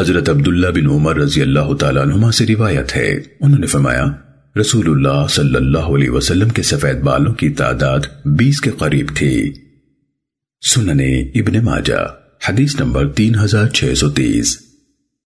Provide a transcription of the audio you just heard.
حضرت عبداللہ بن عمر رضی اللہ تعالیٰ عنہما سے روایت ہے۔ انہوں نے فرمایا، رسول اللہ صلی اللہ علیہ وسلم کے سفید بالوں کی تعداد بیس کے قریب تھی۔ سننے ابن ماجہ، حدیث نمبر تین ہزار چھ سو تیس۔